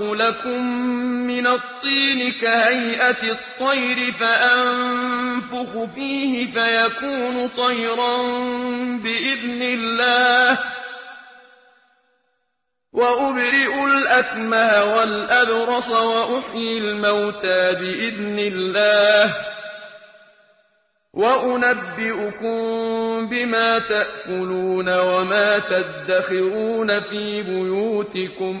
أخلق لكم من الطين كهيئة الطير فأنفخ فيه فيكون طيرا بإذن الله وأبرئ الأكمه والأبرص وأحيي الموتى بإذن الله وأنبئكم بما تأكلون وما تدخرون في بيوتكم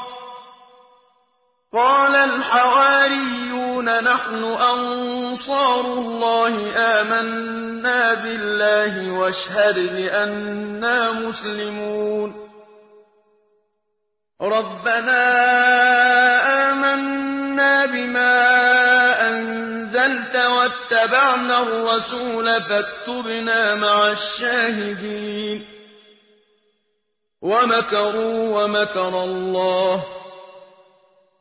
قال الحواريون نحن أنصار الله آمنا بالله واشهد بأننا مسلمون. رَبَّنَا آمَنَّا بِمَا أَنزَلْتَ وَاتَّبَعْنَا الرَّسُولَ فَاكْتُبْنَا مَعَ الشَّاهِدِينَ. وَمَكَرُوا وَمَكَرَ اللَّهُ.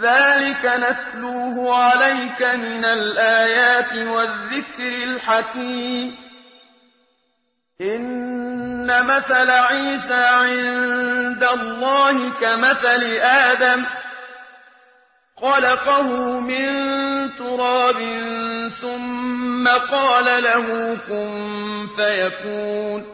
ذَٰلِكَ نَتْلُوهُ عَلَيْكَ مِنَ الْآيَاتِ وَالذِّكْرِ الْحَكِيمِ إِنَّ مَثَلَ عِيسَىٰ عِندَ اللَّهِ كَمَثَلِ آدَمَ خَلَقَهُ مِن تُرَابٍ ثُمَّ قَالَ لَهُ كُن فَيَكُونُ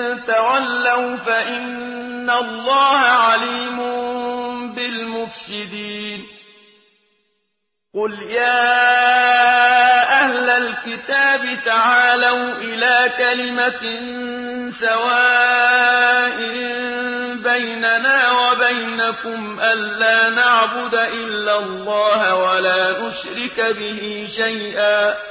تولوا فإن الله عليم بالمفسدين. قل يا أهل الكتاب تعالوا إلى كلمة سواء بيننا وبينكم ألا نعبد إلا الله ولا نشرك به شيئا.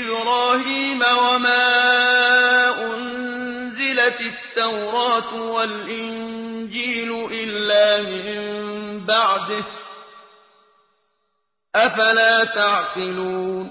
إبراهيم وما أنزلت التوراة والإنجيل إلا من بعده أفلا تعقلون؟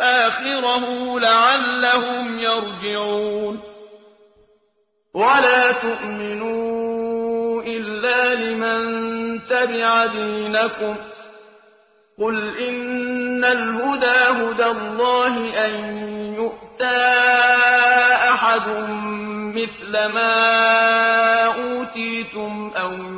آخره لعلهم يرجعون. ولا تؤمنوا إلا لمن تبع دينكم. قل إن الهدى هدى الله أن يؤتى أحد مثل ما أوتيتم أو